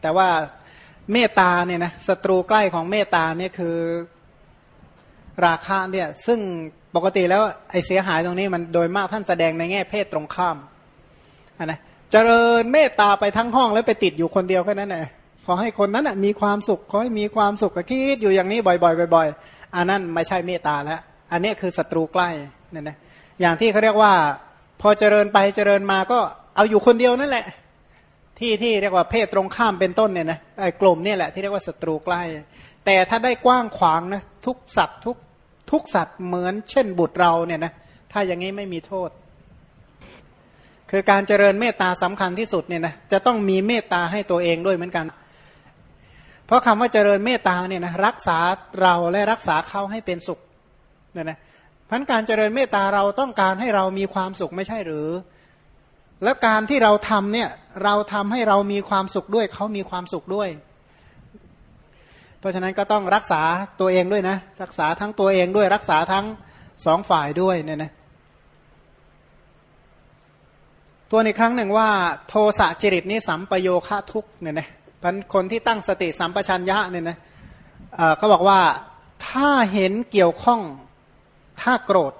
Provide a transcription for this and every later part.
แต่ว่าเมตตาเนี่ยนะศัตรูใกล้ของเมตตาเนี่ยคือราคะเนี่ยซึ่งปกติแล้วไอเสียหายตรงนี้มันโดยมากท่านแสดงในแง่เพศตรงข้ามนะเจริญเมตตาไปทั้งห้องแล้วไปติดอยู่คนเดียวแค่นั้นแหละขอให้คนนั้นมีความสุขขอให้มีความสุขก็คิดอยู่อย่างนี้บ่อยๆบ่อยๆอันนั้นไม่ใช่เมตตาแล้วอันนี้คือศัตรูใกล้เนี่ยนะอย่างที่เขาเรียกว่า พอเจริญไปเจริญมาก็เอาอยู่คนเดียวนั่นแหละ ที่ที่เรียกว่าเพศตรงข้ามเป็นต้นเนี่ยนะไอ้กลุ่มนี่แหละที่เรียกว่าศัตรูใกล้ แต่ถ้าได้กว้างขวางนะทุกสัตว์ทุกทุกสัตว์เหมือนเช่นบุตรเราเนี่ยนะถ้าอย่างนี้ไม่มีโทษ คือการเจริญเมตตาสำคัญที่สุดเนี่ยนะจะต้องมีเมตตาให้ตัวเองด้วยเหมือนกัน เพราะคำว่าเจริญเมตตาเนี่ยนะรักษาเราและรักษาเขาให้เป็นสุขเนี่ยนะพันการเจริญเมตตาเราต้องการให้เรามีความสุขไม่ใช่หรือ แล้วการที่เราทำเนี่ยเราทำให้เรามีความสุขด้วยเขามีความสุขด้วย เพราะฉะนั้นก็ต้องรักษาตัวเองด้วยนะ รักษาทั้งตัวเองด้วยรักษาทั้งสองฝ่ายด้วยเนี่ยนะตัวในครั้งหนึ่งว่าโทสะจริตนี้สัมปโยคะทุกเนี่ยนะพันคนที่ตั้งสติสัมปชัญญะเนี่ยนะเขาบอกว่าถ้าเห็นเกี่ยวข้องถ้าโกรธ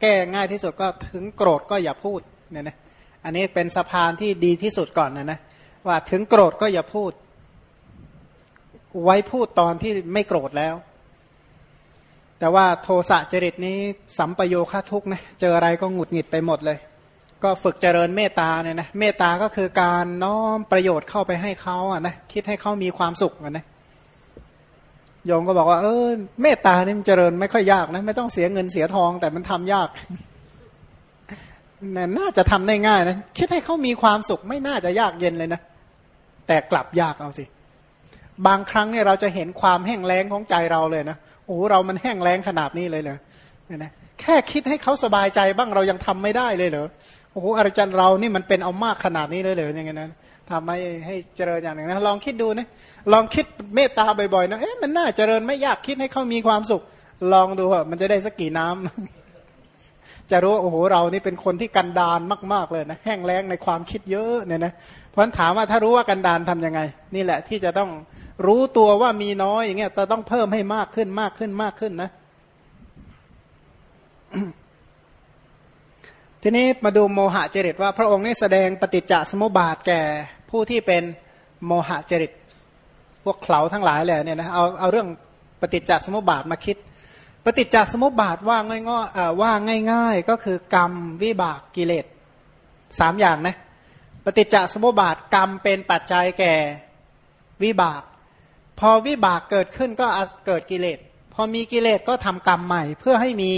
แก้ง่ายที่สุดก็ถึงโกรธก็อย่าพูดเนี่ยนะ อันนี้เป็นสะพานที่ดีที่สุดก่อนนะนะว่าถึงโกรธก็อย่าพูด ไว้พูดตอนที่ไม่โกรธแล้ว แต่ว่าโทสะจริตนี้สัมปโยคทุกนะเจออะไรก็หงุดหงิดไปหมดเลย ก็ฝึกเจริญเมตตาเนี่ยนะเมตตาก็คือการน้อมประโยชน์เข้าไปให้เขาอะนะคิดให้เขามีความสุขอะนะโยมก็บอกว่าเออเมตตานี่มันเจริญไม่ค่อยยากนะ ไม่ต้องเสียเงินเสียทองแต่มันทำยาก น่าจะทำได้ง่ายนะคิดให้เขามีความสุขไม่น่าจะยากเย็นเลยนะ แต่กลับยากเอาสิ บางครั้งเนี่ยเราจะเห็นความแห้งแล้งของใจเราเลยนะโอ้เรามันแห้งแล้งขนาดนี้เลยเลยเนี่ยนะแค่คิดให้เขาสบายใจบ้างเรายังทำไม่ได้เลยเหรอโอ้โหอาจารย์เรานี่มันเป็นเอามากขนาดนี้เลยเหรออย่างเงี้ยนะทำให้ให้เจริญอย่างหนึ่งนะลองคิดดูนะลองคิดเมตตาบ่อยๆนะเอ๊ะมันน่าเจริญไม่ยากคิดให้เขามีความสุข ลองดูว่ามันจะได้สักกี่น้ำ จะรู้โอ้โหเรานี่เป็นคนที่กันดานมาก ๆเลยนะแห้งแล้งในความคิดเยอะเนี่ยนะเพราะฉะนั้นถามว่าถ้ารู้ว่ากันดานทํำยังไง นี่แหละที่จะต้องรู้ตัวว่ามีน้อยอย่างเงี้ยแต่ต้องเพิ่มให้มากขึ้นมากขึ้นมากขึ้นนะ ทีนี้มาดูโมหะจริตว่าพระองค์นี่แสดงปฏิจจสมุปบาทแก่ผู้ที่เป็นโมหะจริต พวกเขาทั้งหลายเลยเนี่ยนะเอาเอาเรื่องปฏิจจสมุปบาทมาคิด ปฏิจจสมุปบาทว่าง่ายๆว่าง่าย ๆ ก็คือกรรมวิบากกิเลสสามอย่างนะปฏิจจสมุปบาทกรรมเป็นปัจจัยแก่วิบาก พอวิบากเกิดขึ้นก็เกิดกิเลสพอมีกิเลสก็ทำกรรมใหม่ เพื่อให้มี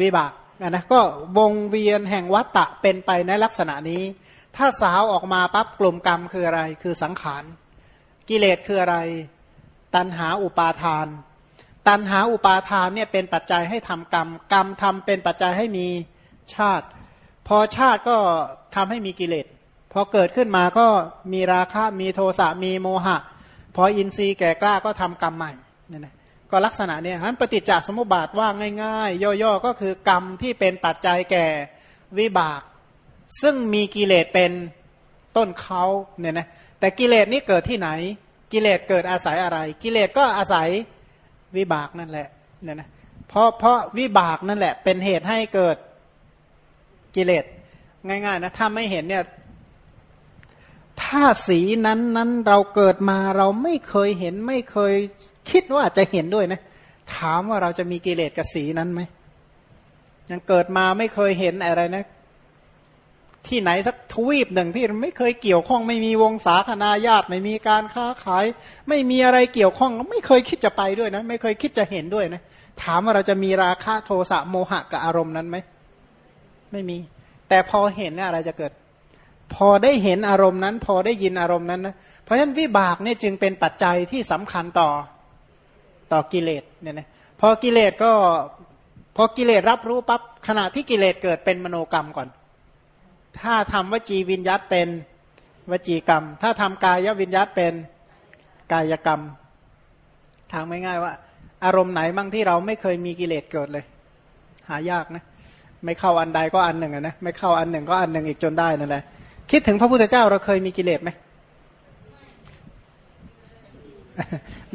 วิบากนะก็วงเวียนแห่งวัตตะเป็นไปในลักษณะนี้ ถ้าสาวออกมาปั๊บกลุ่มกรรมคืออะไร คือสังขาร กิเลสคืออะไร ตันหาอุปาทาน ตันหาอุปาทานเนี่ยเป็นปัจจัยให้ทำกรรม กรรมทำเป็นปัจจัยให้มีชาติ พอชาติก็ทำให้มีกิเลสพอเกิดขึ้นมาก็มีราคะมีโทสะมีโมหะ พออินทรีย์แก่กล้าก็ทำกรรมใหม่เนี่ยนะก็ลักษณะเนี่ยฮัปฏิจจสมุปบาทว่าง่าย ๆ ย่อๆก็คือกรรมที่เป็นปัจจัยแก่วิบาก ซึ่งมีกิเลสเป็นต้นเขาเนี่ยนะแต่กิเลสนี้เกิดที่ไหน กิเลสเกิดอาศัยอะไร กิเลสก็อาศัย วิบากนั่นแหละเนี่ยนะเพราะเพราะวิบากนั่นแหละ เป็นเหตุให้เกิดกิเลสง่ายๆนะถ้าไม่เห็นเนี่ยถ้าสีนั้นนั้นเราเกิดมาเราไม่เคยเห็นไม่เคยคิดว่าจะเห็นด้วยนะ ถามว่าเราจะมีกิเลสกับสีนั้นไหมยังเกิดมาไม่เคยเห็นอะไรนะ ที่ไหนสักทวีปหนึ่งที่ไม่เคยเกี่ยวข้องไม่มีวงศาคณาญาติไม่มีการค้าขาย ไม่มีอะไรเกี่ยวข้องไม่เคยคิดจะไปด้วยนะ ไม่เคยคิดจะเห็นด้วยนะถามว่าเราจะมีราคะโทสะโมหะกับอารมณ์นั้นไหมไม่มี แต่พอเห็นอะไรจะเกิด พอได้เห็นอารมณ์นั้น พอได้ยินอารมณ์นั้นนะเพราะฉะนั้นวิบากเนี่ยจึงเป็นปัจจัยที่สำคัญต่อต่อกิเลสเนี่ยนะพอกิเลสก็พอกิเลสรับรู้ปั๊บขณะที่กิเลสเกิดเป็นมโนกรรมก่อน ถ้าทำวจีวิญยัตเป็นวจีกรรม ถ้าทำกายวิญยัตเป็นกายกรรมทางไม่ง่ายว่า อารมณ์ไหนบ้างที่เราไม่เคยมีกิเลสเกิดเลย หายากนะ ไม่เข้าอันใดก็อันหนึ่งนะไม่เข้าอันหนึ่งก็อันหนึ่งอีกจนได้นั่นแหละคิดถึงพระพุทธเจ้าเราเคยมีกิเลสไหม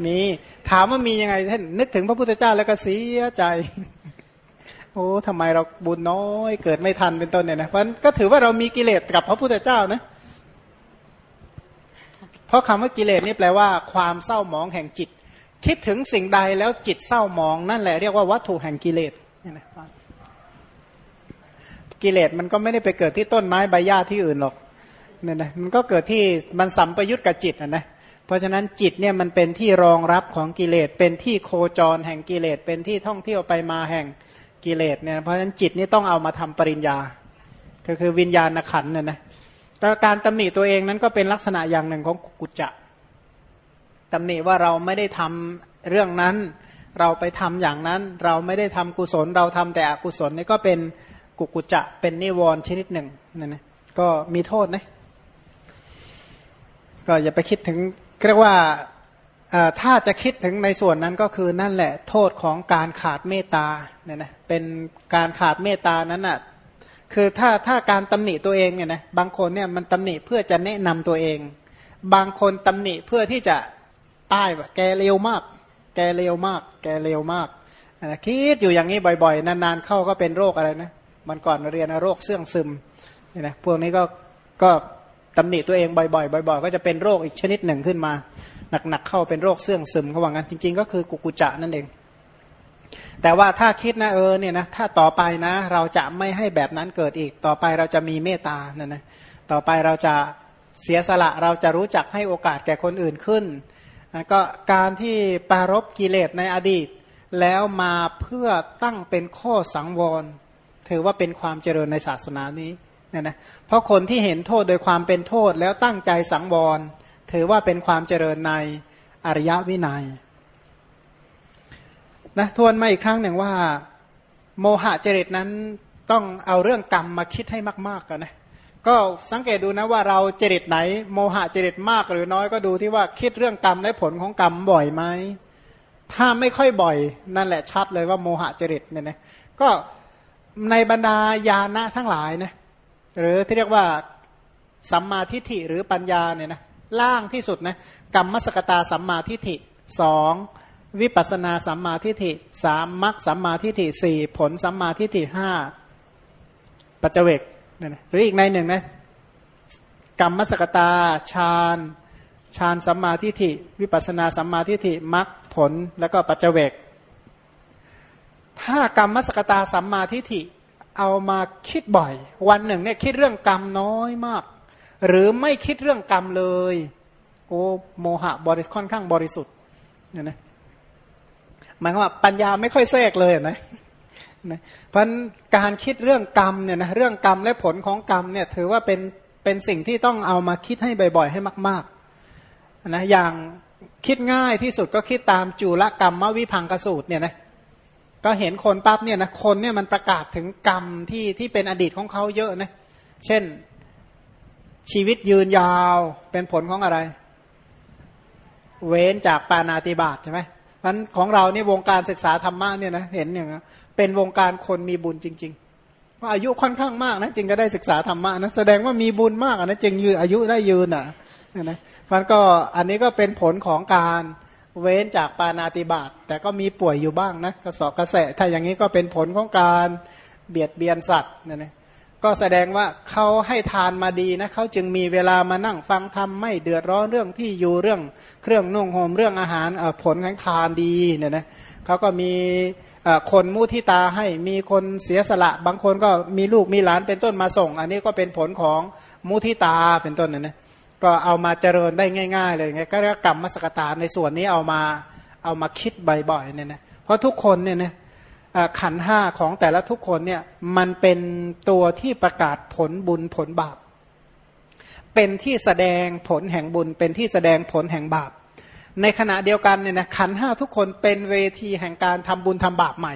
มีถามว่ามียังไงท่านนึกถึงพระพุทธเจ้าแล้วก็เสียใจ โอ้ทำไมเราบุญน้อยเกิดไม่ทันเป็นต้นเนี่ยนะเพราะก็ถือว่าเรามีกิเลสกับพระพุทธเจ้านะเพราะคำว่ากิเลสนี่แปลว่า ความเศร้าหมองแห่งจิต คิดถึงสิ่งใดแล้วจิตเศร้าหมองนั่นแหละเรียกว่าวัตถุแห่งกิเลสเนี่ยนะกิเลสมันก็ไม่ได้ไปเกิดที่ต้นไม้ใบหญ้าที่อื่นหรอกเนี่ยนะมันก็เกิดที่มันสัมปยุตกับจิตนะนะเพราะฉะนั้นจิตเนี่ยมันเป็นที่รองรับของกิเลสเป็นที่โคจรแห่งกิเลสเป็นที่ท่องเที่ยวไปมาแห่ง กิเลสเนี่ยเพราะฉะนั้นจิตนี่ต้องเอามาทำปริญญา ก็คือวิญญาณขันเนี่ยนะแต่การตำหนิตัวเองนั้นก็เป็นลักษณะอย่างหนึ่งของกุจจะตำหนิว่าเราไม่ได้ทำเรื่องนั้น เราไปทำอย่างนั้น เราไม่ได้ทำกุศล เราทำแต่อกุศลนี่ก็เป็นกุกุจะเป็นนิวรณ์ชนิดหนึ่งนั่นนะก็มีโทษนะก็อย่าไปคิดถึงเรียกว่า ถ้าจะคิดถึงในส่วนนั้นก็คือนั่นแหละโทษของการขาดเมตตาเนี่ยนะเป็นการขาดเมตตานั้นอะคือถ้าถ้าการตำหนิตัวเองเนี่ยนะบางคนเนี่ยมันตำหนิเพื่อจะแนะนำตัวเอง บางคนตำหนิเพื่อที่จะป้ายว่าแกเร็วมาก แกเร็วมาก แกเร็วมากคิดอยู่อย่างนี้บ่อยๆ นานๆเข้าก็เป็นโรคอะไรนะมันก่อนเรียนโรคเสื่องซึมเนี่ยนะพวกนี้ก็ก็ ตำหนิตัวเองบ่อยๆบ่อยๆ ก็จะเป็นโรคอีกชนิดหนึ่งขึ้นมา หนักๆเข้าเป็นโรคเสื่องซึมเขาว่างั้นจริง ๆ ก็คือกุกุจะนั่นเอง แต่ว่าถ้าคิดนะเออเนี่ยนะถ้าต่อไปนะ เราจะไม่ให้แบบนั้นเกิดอีก ต่อไปเราจะมีเมตตาเนี่ยนะต่อไปเราจะเสียสละเราจะรู้จักให้โอกาสแก่คนอื่นขึ้นก็การที่ปารบกิเลสในอดีต แล้วมาเพื่อตั้งเป็นข้อสังวรถือว่าเป็นความเจริญในศาสนานี้ เนี่ยนะเพราะคนที่เห็นโทษโดยความเป็นโทษแล้วตั้งใจสังวร ถือว่าเป็นความเจริญในอริยวินัยนะทวนมาอีกครั้งหนึ่งว่า โมหะจริตนั้นต้องเอาเรื่องกรรมมาคิดให้มากๆกันนะก็สังเกตดูนะว่าเราจริตไหน โมหะจริตมากหรือน้อยก็ดูที่ว่าคิดเรื่องกรรมและผลของกรรมบ่อยไหมถ้าไม่ค่อยบ่อยนั่นแหละชัดเลยว่าโมหะจริตเนี่ยนะก็ในบรรดาญาณะทั้งหลายนะ หรือที่เรียกว่าสัมมาทิฏฐิหรือปัญญาเนี่ยนะล่างที่สุดนะกรรมสกตาสัมมาทิฏฐิสองวิปัสนาสัมมาทิฏฐิสามมรรคสัมมาทิฏฐิสี่ผลสัมมาทิฏฐิห้าปัจเจกเนี่ยนะหรืออีกในหนึ่งนะกรรมสกตาฌานฌานสัมมาทิฏฐิ วิปัสนาสัมมาทิฏฐิมรรคผลแล้วก็ปัจเจกถ้ากรรมสกตาสัมมาทิฏฐิ เอามาคิดบ่อย วันหนึ่งเนี่ยคิดเรื่องกรรมน้อยมาก หรือไม่คิดเรื่องกรรมเลยโอ้โมหะบริค่อนข้างบริสุทธิ์เนี่ยนะหมายความว่าปัญญาไม่ค่อยแทรกเลยนะนะเพราะการคิดเรื่องกรรมเนี่ยนะเรื่องกรรมและผลของกรรมเนี่ยถือว่าเป็นเป็นสิ่งที่ต้องเอามาคิดให้บ่อยๆ ให้มากๆนะอย่างคิดง่ายที่สุดก็คิดตามจุลกรรมมวิพังกสูตรเนี่ยนะ ก็เห็นคนปั๊บเนี่ยนะคนเนี่ยมันประกาศถึงกรรมที่ที่เป็นอดีตของเขาเยอะนะเช่นชีวิตยืนยาวเป็นผลของอะไร เว้นจากปานาติบาตใช่ไหมมันของเราเนี่ยวงการศึกษาธรรมะเนี่ยนะเห็นอย่างนี้เป็นวงการคนมีบุญจริงๆว่าอายุค่อนข้างมากนะจึงก็ได้ศึกษาธรรมะนะแสดงว่ามีบุญมากนะจึงยืนอายุได้ยืนอะนะมันก็อันนี้ก็เป็นผลของการ เว้นจากปานาติบาตแต่ก็มีป่วยอยู่บ้างนะกระสอบกระแสถ้าอย่างนี้ก็เป็นผลของการเบียดเบียนสัตว์เนี่ยนะก็แสดงว่าเขาให้ทานมาดีนะเขาจึงมีเวลามานั่งฟังธรรมไม่เดือดร้อนเรื่องที่อยู่เรื่องเครื่องนุ่งห่มเรื่องอาหารผลของทานดีเนี่ยนะเขาก็มีคนมุทิตาให้มีคนเสียสละ บางคนก็มีลูกมีหลานเป็นต้นมาส่ง อันนี้ก็เป็นผลของมุทิตาเป็นต้นนะนะ ก็เอามาเจริญได้ง่าย ๆ เลยไงก็เรียกกรรมมสกตาในส่วนนี้เอามาเอามาคิดบ่อยๆเนี่ยนะเพราะทุกคนเนี่ยนะขันห้าของแต่ละทุกคนเนี่ยมันเป็นตัวที่ประกาศผลบุญผลบาป เป็นที่แสดงผลแห่งบุญ เป็นที่แสดงผลแห่งบาป ในขณะเดียวกันเนี่ยนะขันห้าทุกคนเป็นเวทีแห่งการทำบุญทำบาปใหม่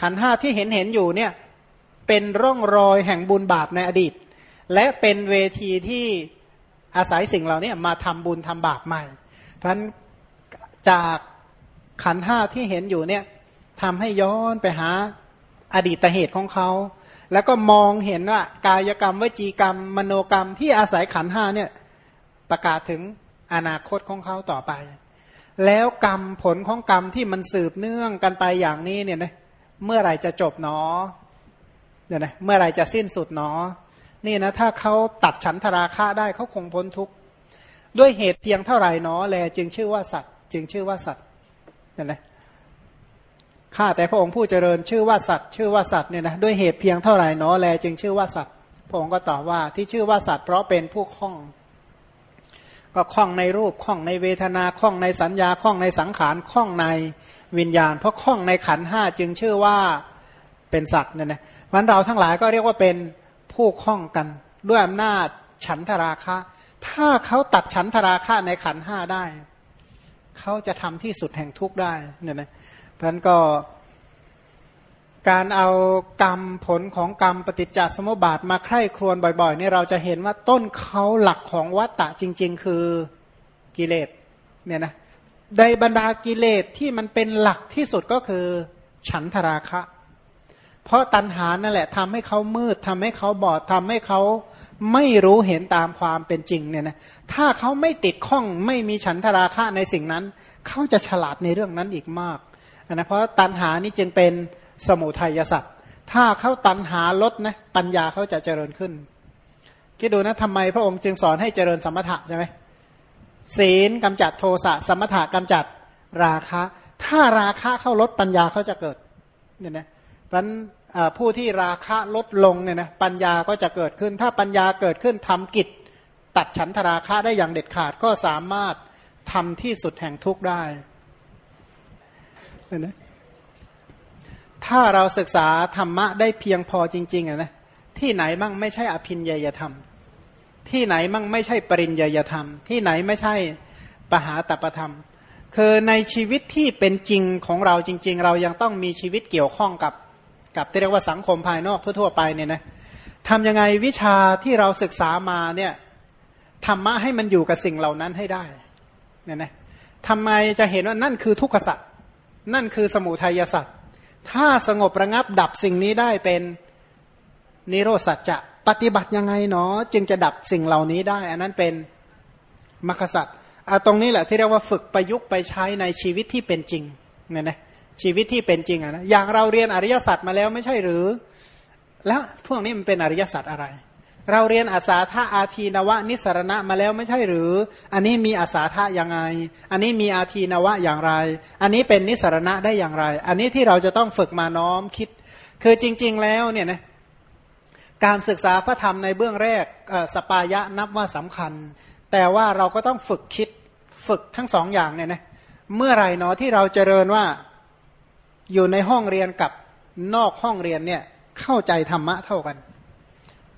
ขันห้าที่เห็นเห็นอยู่เนี่ยเป็นร่องรอยแห่งบุญบาปในอดีต และเป็นเวทีที่อาศัยสิ่งเหล่านี้มาทำบุญทำบาปใหม่ เพราะฉะนั้นจากขันห้าที่เห็นอยู่เนี่ยทำให้ย้อนไปหาอดีตเหตุของเขา แล้วก็มองเห็นว่ากายกรรมวจีกรรม มโนกรรมที่อาศัยขันห้าเนี่ยประกาศถึงอนาคตของเขาต่อไป แล้วกรรมผลของกรรมที่มันสืบเนื่องกันไปอย่างนี้เนี่ยนะเมื่อไหร่จะจบหนอเนี่ยนะเมื่อไหร่จะสิ้นสุดหนอ นี่นะถ้าเขาตัดฉันทราคะได้เขาคงพ้นทุกข์ด้วยเหตุเพียงเท่าไหร่หนอแล จึงชื่อว่าสัตว์ จึงชื่อว่าสัตว์นี่ยนะข้าแต่พระองค์ผู้เจริญชื่อว่าสัตว์ ชื่อว่าสัตว์เนี่ยนะด้วยเหตุเพียงเท่าไหร่หนอแล จึงชื่อว่าสัตว์พระองค์ก็ตอบว่าที่ชื่อว่าสัตว์เพราะเป็นผู้คล้อง ก็คล้องในรูปคล้องในเวทนาคล้องในสัญญาคล้องในสังขารคล้องในวิญญาณ เพราะคล้องในขันห้าจึงชื่อว่าเป็นสัตว์เนี่ยนะมันเราทั้งหลายก็เรียกว่าเป็น ผู้คล้องกัน ด้วยอำนาจฉันทราคะ ถ้าเขาตัดฉันทราคะในขันห้าได้ เขาจะทำที่สุดแห่งทุกข์ได้เนี่ยนะเพราะนั้นก็การเอากรรมผลของกรรมปฏิจจสมุปบาทมาใคร่ครวญบ่อยๆนี่เราจะเห็นว่าต้นเขาหลักของวัตตะจริง ๆ คือกิเลสเนี่ยนะในบรรดากิเลสที่มันเป็นหลักที่สุดก็คือฉันทราคะ เพราะตัณหานั่นแหละทำให้เขามืดทำให้เขาบอดทำให้เขาไม่รู้เห็นตามความเป็นจริงเนี่ยนะถ้าเขาไม่ติดข้องไม่มีฉันทราคะในสิ่งนั้น เขาจะฉลาดในเรื่องนั้นอีกมากนะเพราะตัณหานี่จึงเป็นสมุทัยสัตว์ถ้าเขาตัณหาลดนะปัญญาเขาจะเจริญขึ้นคิดดูนะทำไมพระองค์จึงสอนให้เจริญสมถะใช่ไหมศีลกำจัดโทสะสมถะกำจัดราคะ ถ้าราคะเข้าลดปัญญาเขาจะเกิดเนี่ยนะเพราะ ผู้ที่ราคะลดลงเนี่ยนะปัญญาก็จะเกิดขึ้น ถ้าปัญญาเกิดขึ้นทำกิจ ตัดฉันทราคะได้อย่างเด็ดขาดก็สามารถทำที่สุดแห่งทุกข์ได้เนี่ยนะถ้าเราศึกษาธรรมะได้เพียงพอจริงๆนะที่ไหนมั่งไม่ใช่อภินยยธรรม ที่ไหนมั่งไม่ใช่ปริญญยธรรม ที่ไหนไม่ใช่ปหาตปธรรม คือในชีวิตที่เป็นจริงของเราจริง ๆ เรายังต้องมีชีวิตเกี่ยวข้องกับ กับที่เรียกว่าสังคมภายนอกทั่วๆไปเนี่ยนะทำยังไงวิชาที่เราศึกษามาเนี่ยธรรมะให้มันอยู่กับสิ่งเหล่านั้นให้ได้เนี่ยนะทำไมจะเห็นว่านั่นคือทุกขสัตว์นั่นคือสมุทัยสัตว์ถ้าสงบระงับดับสิ่งนี้ได้เป็นนิโรสัจจะปฏิบัติยังไงเนาะจึงจะดับสิ่งเหล่านี้ได้ อันนั้นเป็นมรรคสัตว์อาตรงนี้แหละที่เรียกว่าฝึกประยุกต์ไปใช้ในชีวิตที่เป็นจริงเนี่ยนะ ชีวิตที่เป็นจริงอะนะอย่างเราเรียนอริยสัจมาแล้วไม่ใช่หรือ แล้วพวกนี้มันเป็นอริยสัจอะไร เราเรียนอาสาธาอาทีนวะนิสรณะมาแล้วไม่ใช่หรือ อันนี้มีอาสาธาอยังไงอันนี้มีอาทีนวะอย่างไร อันนี้เป็นนิสรณะได้อย่างไร อันนี้ที่เราจะต้องฝึกมาน้อมคิด คือจริง ๆ แล้วเนี่ยนะการศึกษาพระธรรมในเบื้องแรกสปายะนับว่าสำคัญ แต่ว่าเราก็ต้องฝึกคิดฝึกทั้งสองอย่างเนี่ยนะเมื่อไรเนาะที่เราเจริญว่า อยู่ในห้องเรียนกับนอกห้องเรียนเนี่ยเข้าใจธรรมะเท่ากัน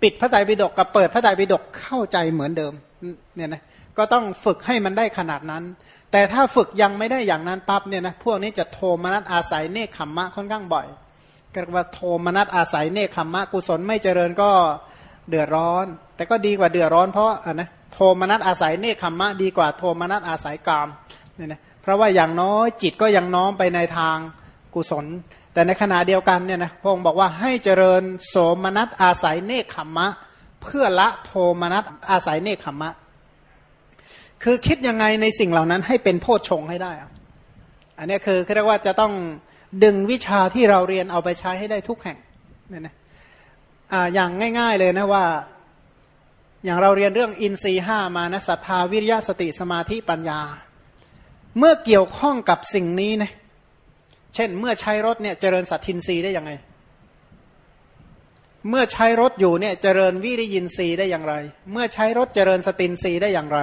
ปิดพระไตรปิฎกกับเปิดพระไตรปิฎกเข้าใจเหมือนเดิมเนี่ยนะก็ต้องฝึกให้มันได้ขนาดนั้น แต่ถ้าฝึกยังไม่ได้อย่างนั้นปั๊บเนี่ยนะพวกนี้จะโทมนัสอาศัยเนคขมมะค่อนข้างบ่อยก็ว่าโทมนัสอาศัยเนคขมมะกุศลไม่เจริญก็เดือดร้อน แต่ก็ดีกว่าเดือดร้อนเพราะอะนะโทมนัสอาศัยเนคขมมะดีกว่าโทมนัสอาศัยกามเนี่ยนะเพราะว่าอย่างน้อยจิตก็ยังน้อมไปในทาง กุศล แต่ในขณะเดียวกันเนี่ยนะพระองค์บอกว่าให้เจริญโสมนัสอาศัยเนคขมมะ เพื่อละโทมนัสอาศัยเนคขมมะ คือคิดยังไงในสิ่งเหล่านั้นให้เป็นโพชฌงให้ได้ อันนี้คือเรียกว่าจะต้องดึงวิชาที่เราเรียนเอาไปใช้ให้ได้ทุกแห่งเนี่ยนะอ่าอย่างง่าย ๆเลยนะว่าอย่างเราเรียนเรื่องอินทรีห้ามานะศรัทธาวิริยะสติสมาธิปัญญา เมื่อเกี่ยวข้องกับสิ่งนี้นะ เช่น เมื่อใช้รถเนี่ยเจริญสัตทินรีได้ยังไง เมื่อใช้รถอยู่เนี่ยเจริญวิริยินรีได้อย่างไร เมื่อใช้รถเจริญสตินรีได้อย่างไร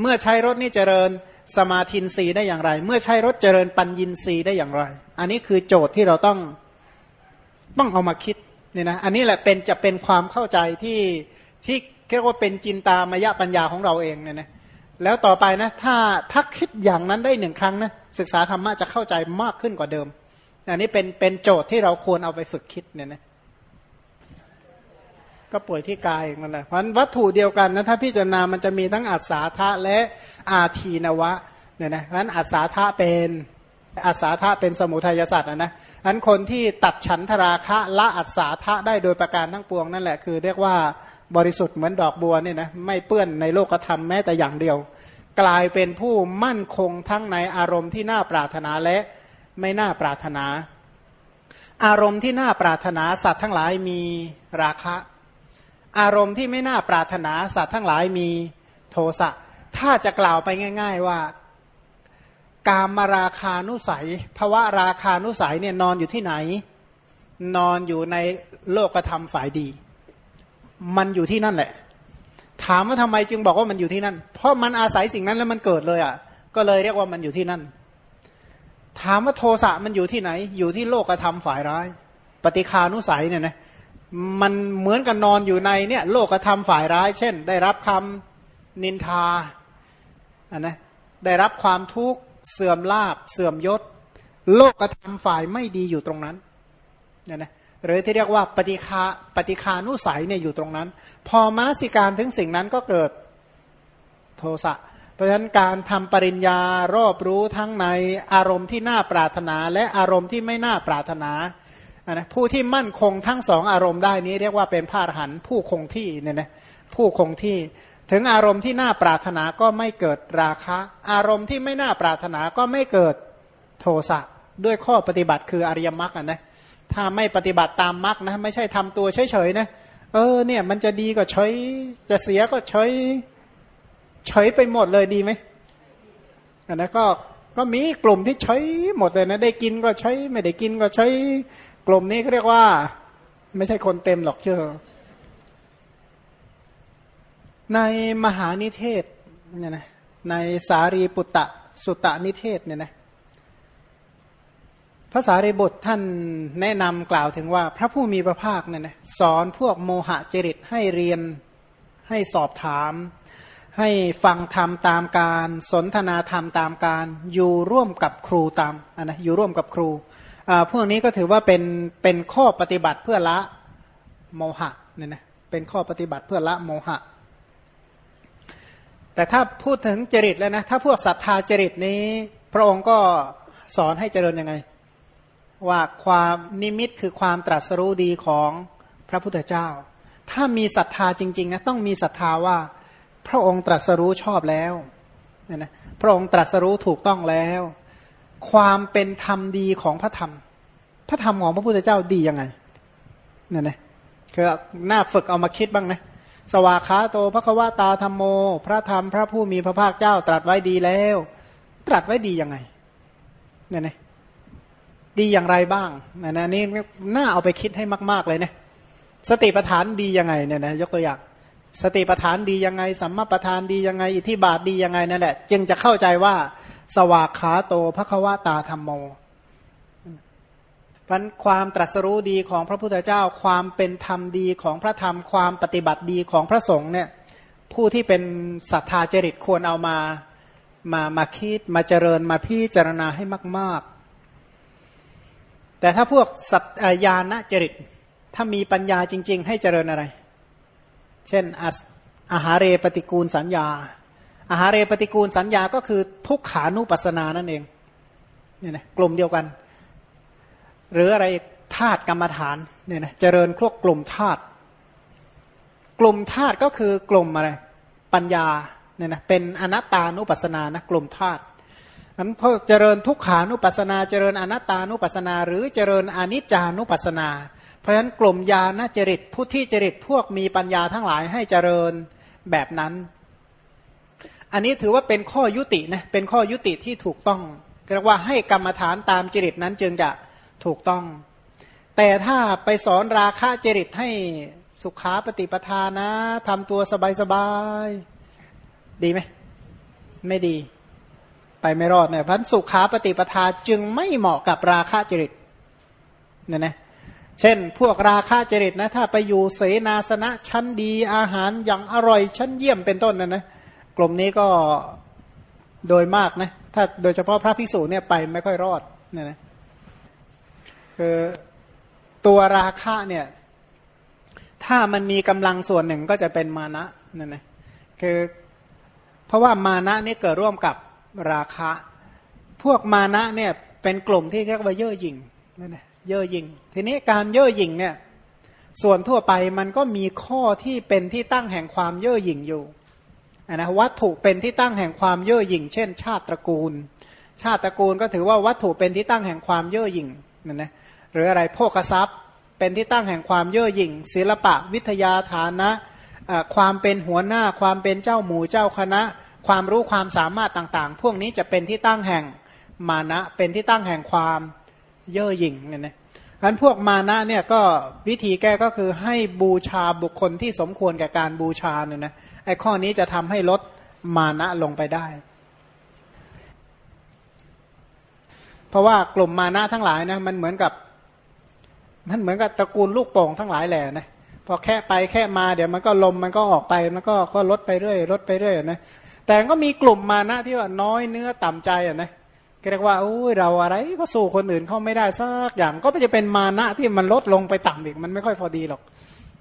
เมื่อใช้รถนี่เจริญสมาธินรีได้อย่างไร เมื่อใช้รถเจริญปัญญินรีได้อย่างไร อันนี้คือโจทย์ที่เราต้องต้องเอามาคิดเนี่ยนะอันนี้แหละเป็นจะเป็นความเข้าใจที่ที่เรียกว่าเป็นจินตามยะปัญญาของเราเองเนี่ยนะ แล้วต่อไปนะ ถ้าถ้าคิดอย่างนั้นได้หนึ่งครั้งนะศึกษาธรรมะจะเข้าใจมากขึ้นกว่าเดิม อันนี้เป็นเป็นโจทย์ที่เราควรเอาไปฝึกคิดเนี่ยนะก็ป่วยที่กายนั่นแหละเพราะวัตถุเดียวกันนะถ้าพิจารณามันจะมีทั้งอัศาธาและอาทีนวะเนี่ยนะเพราะฉะนั้นอัศาธาเป็นอัศาธาเป็นสมุทัยสัตว์นะนะอันคนที่ตัดฉันทราคะละอัศาธาได้โดยประการทั้งปวงนั่นแหละคือ เรียกว่า บริสุทธิ์เหมือนดอกบัวเนี่ยนะไม่เปื้อนในโลกธรรมแม้แต่อย่างเดียว กลายเป็นผู้มั่นคงทั้งในอารมณ์ที่น่าปรารถนาและไม่น่าปรารถนา อารมณ์ที่น่าปรารถนาสัตว์ทั้งหลายมีราคะ อารมณ์ที่ไม่น่าปรารถนาสัตว์ทั้งหลายมีโทสะถ้าจะกล่าวไปง่าย ๆว่า การมาราคานุสัยภาวะราคานุสัยเนี่ยนอนอยู่ที่ไหน นอนอยู่ในโลกธรรมฝ่ายดี มันอยู่ที่นั่นแหละ ถามว่าทำไมจึงบอกว่ามันอยู่ที่นั่น เพราะมันอาศัยสิ่งนั้นแล้วมันเกิดเลยอะ ก็เลยเรียกว่ามันอยู่ที่นั่น ถามว่าโทสะมันอยู่ที่ไหน อยู่ที่โลกธรรมฝ่ายร้าย ปฏิคานุสัยเนี่ยนะมันเหมือนกันนอนอยู่ในเนี่ย โลกธรรมฝ่ายร้าย เช่น ได้รับคำนินทาอันนะได้รับความทุกข์เสื่อมลาบ เสื่อมยศ โลกธรรมฝ่ายไม่ดีอยู่ตรงนั้นเนี่ยนะ หรือที่เรียกว่าปฏิคาปฏิคานุสัยเนี่ยอยู่ตรงนั้น พอมนสิการถึงสิ่งนั้นก็เกิดโทสะเพราะฉะนั้นการทำปริญญารอบรู้ทั้งในอารมณ์ที่น่าปรารถนา และอารมณ์ที่ไม่น่าปรารถนานะผู้ที่มั่นคงทั้งสองอารมณ์ได้นี้ เรียกว่าเป็นพระอรหันต์ผู้คงที่เนี่ยนะผู้คงที่ถึงอารมณ์ที่น่าปรารถนาก็ไม่เกิดราคะ อารมณ์ที่ไม่น่าปรารถนาก็ไม่เกิดโทสะด้วยข้อปฏิบัติคืออริยมรรคนะ ถ้าไม่ปฏิบัติตามมรรคนะ ไม่ใช่ทำตัวเฉยๆนะเออเนี่ย มันจะดีก็เฉยจะเสียก็เฉยเฉยไปหมดเลยดีไหมอันนั้นก็ก็มีกลุ่มที่ใช้หมดเลยนะ ได้กินก็ใช้ไม่ได้กินก็ใช้กลุ่มนี้เขาเรียกว่า ไม่ใช่คนเต็มหรอกเชื่อในมหานิเทศเนี่ยนะในสารีปุตตะสุตตะนิเทศเนี่ยนะ ภาษารีบุตรท่านแนะนำกล่าวถึงว่าพระผู้มีพระภาคเนี่ยนะสอนพวกโมหะจริตให้เรียนให้สอบถาม ให้ฟังธรรมตามการ สนทนาธรรมตามการ อยู่ร่วมกับครูตามนนะอยู่ร่วมกับครูพวกนี้ก็ถือว่าเป็นเป็นข้อปฏิบัติเพื่อละโมหะเนี่ยนะเป็นข้อปฏิบัติเพื่อละโมหะ แต่ถ้าพูดถึงจริตแล้วนะถ้าพวกศรัทธาจริตนี้ พระองค์ก็สอนให้เจริญยังไง ว่าความนิมิตคือความตรัสรู้ดีของพระพุทธเจ้า ถ้ามีศรัทธาจริงๆนะต้องมีศรัทธาว่าพระองค์ตรัสรู้ชอบแล้วเนี่ยนะพระองค์ตรัสรู้ถูกต้องแล้ว ความเป็นธรรมดีของพระธรรม พระธรรมของพระพุทธเจ้าดียังไงเนี่ยนะคือหน้าฝึกเอามาคิดบ้างนะสวากขาโตพระควตาธรรมโม พระธรรมพระผู้มีพระภาคเจ้าตรัสไว้ดีแล้ว ตรัสไว้ดียังไงเนี่ยนะ ดีอย่างไรบ้างนี่นะนี่น่าเอาไปคิดให้มาก ๆเลยเนี่ยสติปัฏฐานดียังไงเนี่ยนะยกตัวอย่างสติปัฏฐานดียังไงสัมมาปัฏฐานดียังไง อิทธิบาทดียังไงนั่นแหละ จึงจะเข้าใจว่า สวากขาโตพระควตาธรรมโมพันความตรัสรู้ดีของพระพุทธเจ้า ความเป็นธรรมดีของพระธรรม ความปฏิบัติดีของพระสงฆ์เนี่ยผู้ที่เป็นศรัทธาจริตควรเอามามามาคิดมาเจริญมาพิจารณาให้มาก ๆ แต่ถ้าพวกสัตยานะจริต ถ้ามีปัญญาจริง ๆ ให้เจริญอะไร เช่นอาหารเรปฏิกูลสัญญา อาหารเรปฏิกูลสัญญาก็คือทุกขานุปัสสนานั่นเองเนี่ยนะกลุ่มเดียวกัน หรืออะไรธาตุกรรมฐานเนี่ยนะเจริญพวกกลุ่มธาตุกลุ่มธาตุก็คือกลุ่มอะไร ปัญญาเนี่ยนะเป็นอนัตตานุปัสสนานะกลุ่มธาตุ นั้นพอเจริญทุกขานุปัสสนา เจริญอนัตตานุปัสสนา หรือเจริญอนิจจานุปัสสนา เพราะฉะนั้นกลุ่มญาณจริตผู้ที่จริตพวกมีปัญญาทั้งหลายให้เจริญแบบนั้น อันนี้ถือว่าเป็นข้อยุตินะเป็นข้อยุติที่ถูกต้องเรียกว่าให้กรรมฐานตามจริตนั้นจึงจะถูกต้อง แต่ถ้าไปสอนราคะจริตให้สุขาปฏิปทานะทำตัวสบายๆดีไหมไม่ดี ไปไม่รอดเนี่ยพันสุขาปฏิปทาจึงไม่เหมาะกับราคะจริตเนี่ยนะเช่น พวกราคาจริตนะถ้าไปอยู่เสนาสนะชั้นดีอาหารอย่างอร่อยชั้นเยี่ยมเป็นต้นนะนะกลุ่มนี้ก็โดยมากนะถ้าโดยเฉพาะพระภิกษุเนี่ยไปไม่ค่อยรอดเนี่ยนะคือตัวราคะเนี่ยถ้ามันมีกำลังส่วนหนึ่งก็จะเป็นมานะเนั่นนะคือเพราะว่ามานะนี่เกิดร่วมกับ ราคะ พวกมานะเนี่ยเป็นกลุ่มที่เรียกว่าเย่อหยิ่งนั่นนะเย่อหยิ่งทีนี้การเย่อหยิ่งเนี่ยส่วนทั่วไปมันก็มีข้อที่เป็นที่ตั้งแห่งความเย่อหยิ่งอยู่นะวัตถุเป็นที่ตั้งแห่งความเย่อหยิ่ง เช่น ชาติตระกูล ชาติตระกูลก็ถือว่าวัตถุเป็นที่ตั้งแห่งความเย่อหยิ่งนั่นนะหรืออะไรโภกทรัพย์ เป็นที่ตั้งแห่งความเย่อหยิ่ง ศิลปะวิทยาฐานะ ความเป็นหัวหน้าความเป็นเจ้าหมู่เจ้าคณะ ความรู้ความสามารถต่างๆ พวกนี้จะเป็นที่ตั้งแห่งมานะ เป็นที่ตั้งแห่งความเย่อหยิ่งเนี่ยนะอันพวกมานะเนี่ยก็วิธีแก้ก็คือให้บูชาบุคคลที่สมควรแก่การบูชาเนี่ยนะไอ้ข้อนี้จะทำให้ลดมานะลงไปได้ เพราะว่ากลุ่มมานะทั้งหลายนะมันเหมือนกับ มันเหมือนกับตระกูลลูกโป่งทั้งหลายแหละนะพอแค่ไปแค่มาเดี๋ยวมันก็ลมมันก็ออกไปมันก็ก็ลดไปเรื่อยลดไปเรื่อยนะ แต่ก็มีกลุ่มมานะที่ว่าน้อยเนื้อต่ำใจอะนะเรียกว่าโอ้ยเราอะไรก็สู้คนอื่นเขาไม่ได้สักอย่างก็จะเป็นมานะที่มันลดลงไปต่ำอีกมันไม่ค่อยพอดีหรอก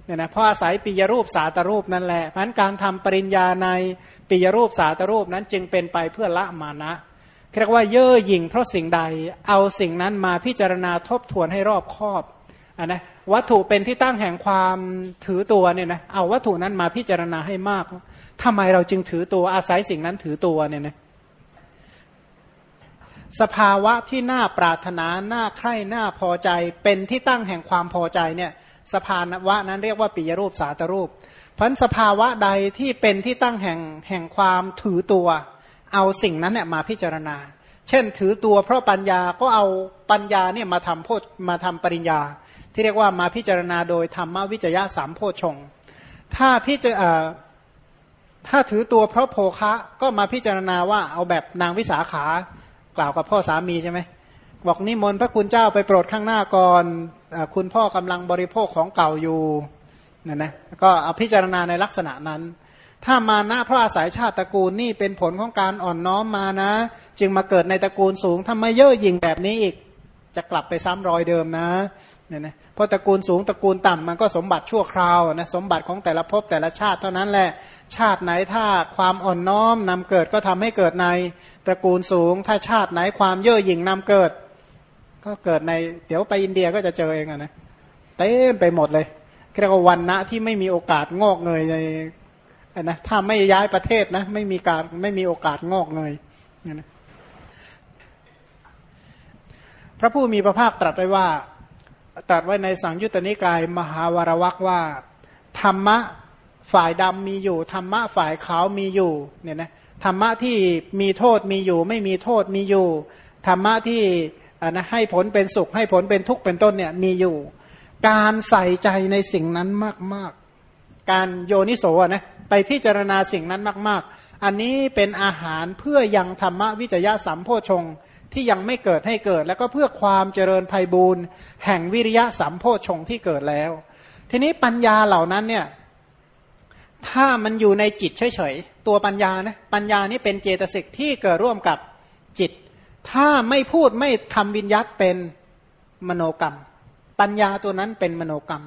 เนี่ยนะเพราะอาศัยปิยรูปสาตรูปนั่นแหละเพราะการทำปริญญาในปิยรูปสาตรูปนั้นจึงเป็นไปเพื่อละมานะเรียกว่าเย่อหยิ่งเพราะสิ่งใดเอาสิ่งนั้นมาพิจารณาทบทวนให้รอบคอบ นะวัตถุเป็นที่ตั้งแห่งความถือตัวเนี่ยนะเอาวัตถุนั้นมาพิจารณาให้มากทำไมเราจึงถือตัวอาศัยสิ่งนั้นถือตัวเนี่ยนะสภาวะที่น่าปรารถนาน่าใคร่น่าพอใจ เป็นที่ตั้งแห่งความพอใจเนี่ยสภาวะนั้นเรียกว่าปิยรูปสาตรูปพันสภาวะใดที่เป็นที่ตั้งแห่งแห่งความถือตัว เอาสิ่งนั้นเนี่ยมาพิจารณา เช่นถือตัวเพราะปัญญาก็เอาปัญญาเนี่ยมาทำโพมาทำปริญญา ที่เรียกว่ามาพิจารณาโดยธรรมวิจยะสามโพชงถ้าพิจถ้าถือตัวเพราะโภคะก็มาพิจารณาว่าเอาแบบนางวิสาขากล่าวกับพ่อสามีใช่ไหมบอกนิมนต์พระคุณเจ้าไปโปรดข้างหน้าก่อนอคุณพ่อกำลังบริโภคของเก่าอยู่เนี่ยนะก็เอาพิจารณาในลักษณะนั้น ถ้ามานะเพราะอาศัยชาติตระกูลนี่เป็นผลของการอ่อนน้อมมานะ จึงมาเกิดในตระกูลสูงถ้าไม่เย่อหยิ่งแบบนี้อีก จะกลับไปซ้ำรอยเดิมนะ เนี่ยนะเพราะตระกูลสูงตระกูลต่ำมันก็สมบัติชั่วคราวนะสมบัติของแต่ละภพแต่ละชาติเท่านั้นแหละชาติไหนถ้าความอ่อนน้อมนำเกิดก็ทำให้เกิดในตระกูลสูง ถ้าชาติไหนความเย่อหยิ่งนำเกิด ก็เกิดในเดี๋ยวไปอินเดียก็จะเจอเองนะเต็มไปหมดเลยเรียกว่าวันณะที่ไม่มีโอกาสงอกเงยในนะถ้าไม่ย้ายประเทศนะไม่มีการไม่มีโอกาสงอกเงยนะพระผู้มีพระภาคตรัสไว้ว่า ตรัสไว้ในสังยุตตนิกายมหาวรวักว่า ธรรมะฝ่ายดำมีอยู่ ธรรมะฝ่ายขาวมีอยู่เนี่ยนะธรรมะที่มีโทษมีอยู่ ไม่มีโทษมีอยู่ ธรรมะที่นะให้ผลเป็นสุขให้ผลเป็นทุกข์เป็นต้นเนี่ยมีอยู่ การใส่ใจในสิ่งนั้นมาก ๆ การโยนิโสนะไปพิจารณาสิ่งนั้นมาก ๆ อันนี้เป็นอาหารเพื่อยังธรรมะวิจยะสัมโพชง ที่ยังไม่เกิดให้เกิด แล้วก็เพื่อความเจริญภัยบูรณ์แห่งวิริยะสัมโพชงที่เกิดแล้ว ทีนี้ปัญญาเหล่านั้นเนี่ยถ้ามันอยู่ในจิตเฉยๆ ตัวปัญญานะปัญญานี่เป็นเจตสิกที่เกิดร่วมกับจิต ถ้าไม่พูดไม่ทำวิญญัตเป็นมโนกรรม ปัญญาตัวนั้นเป็นมโนกรรม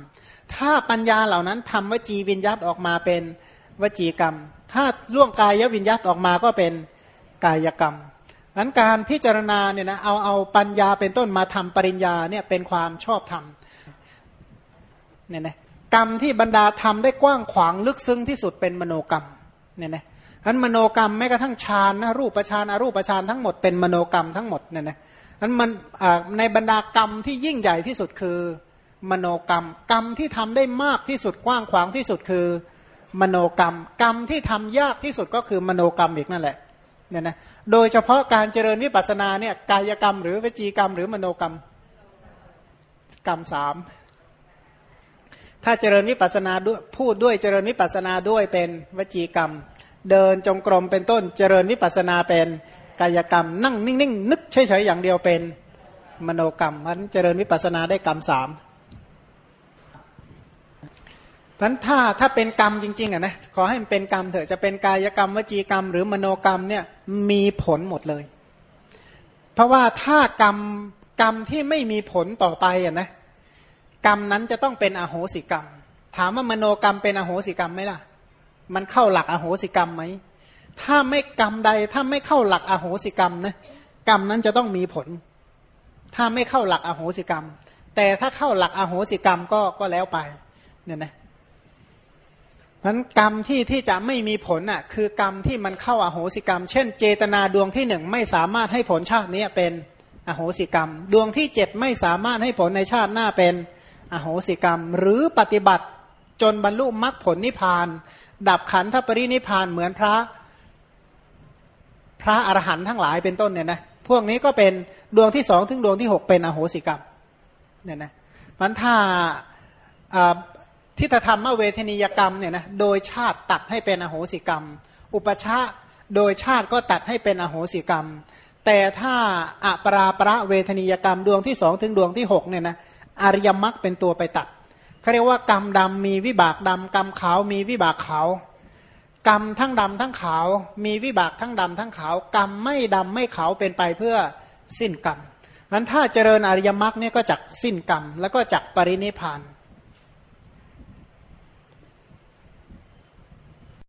ถ้าปัญญาเหล่านั้นทำวจีวิญญัตออกมาเป็นวจีกรรม ถ้าล่วงกายวิญญัตออกมาก็เป็นกายกรรม นั้นการพิจารณาเนี่ยนะเอาเอาปัญญาเป็นต้นมาทำปริญญาเนี่ยเป็นความชอบธรรมเนี่ยนะกรรมที่บรรดาทำได้กว้างขวางลึกซึ้งที่สุดเป็นมโนกรรมเนี่ยนะนั้นมโนกรรมแม้กระทั่งฌานนะรูปฌานอรูปฌานทั้งหมดเป็นมโนกรรมทั้งหมดเนี่ยนะนั้นมันในบรรดากรรมที่ยิ่งใหญ่ที่สุดคือมโนกรรม กรรมที่ทำได้มากที่สุดกว้างขวางที่สุดคือ มโนกรรม กรรมที่ทำยากที่สุดก็คือมโนกรรมอีกนั่นแหละ เนี่ยนะโดยเฉพาะการเจริญวิปัสสนาเนี่ยกายกรรม หรือวจีกรรม หรือมโนกรรมกรรมสามถ้าเจริญวิปัสนาด้วยพูดด้วยเจริญวิปัสนาด้วยเป็นวจีกรรม เดินจงกรมเป็นต้นเจริญวิปัสนาเป็นกายกรรม นั่งนิ่งๆนึกเฉยๆอย่างเดียวเป็นมโนกรรมมันเจริญวิปัสนาได้กรรมสาม พราะถ้าถ้าเป็นกรรมจริงๆอะนะขอให้มันเป็นกรรมเถอะจะเป็นกายกรรมวจีกรรม หรือมโนกรรมเนี่ยมีผลหมดเลย เพราะว่าถ้ากรรมกรรมที่ไม่มีผลต่อไปอะนะกรรมนั้นจะต้องเป็นอโหสิกรรม ถามว่ามโนกรรมเป็นอโหสิกรรมไหมล่ะ มันเข้าหลักอโหสิกรรมไหมถ้าไม่กรรมใด ถ้าไม่เข้าหลักอโหสิกรรมนะกรรมนั้นจะต้องมีผล ถ้าไม่เข้าหลักอโหสิกรรม แต่ถ้าเข้าหลักอโหสิกรรมก็ก็แล้วไปเนี่ยนะ มันกรรมที่ที่จะไม่มีผลอะคือกรรมที่มันเข้าอาโหสิกรรม เช่น เจตนาดวงที่หนึ่งไม่สามารถให้ผลชาตินี้เป็นอโหสิกรรม ดวงที่เจ็ดไม่สามารถให้ผลในชาติหน้าเป็นอโหสิกรรม หรือปฏิบัติจนบรรลุมรรคผลนิพพาน ดับขันธปรินิพพานเหมือนพระ พระอรหันต์ทั้งหลายเป็นต้นเนี่ยนะพวกนี้ก็เป็นดวงที่สองถึงดวงที่หกเป็นอโหสิกรรมเนี่ยนะมันถ้า ทิฏฐธรรมเวทนิยกรรมเนี่ยนะโดยชาติตัดให้เป็นอโหสิกรรม อุปชาโดยชาติก็ตัดให้เป็นอโหสิกรรม แต่ถ้าอัปราประเวทนิยกรรมดวงที่สองถึงดวงที่หกเนี่ยนะอริยมรรคเป็นตัวไปตัดเขาเรียกว่ากรรมดำมีวิบากดำกรรมขาวมีวิบากขาวกรรมทั้งดำทั้งขาว มีวิบากทั้งดำทั้งขาว กรรมไม่ดำไม่ขาวเป็นไปเพื่อสิ้นกรรมนั้นถ้าเจริญอริยมรรคเนี่ยก็จักสิ้นกรรมแล้วก็จักปรินิพาน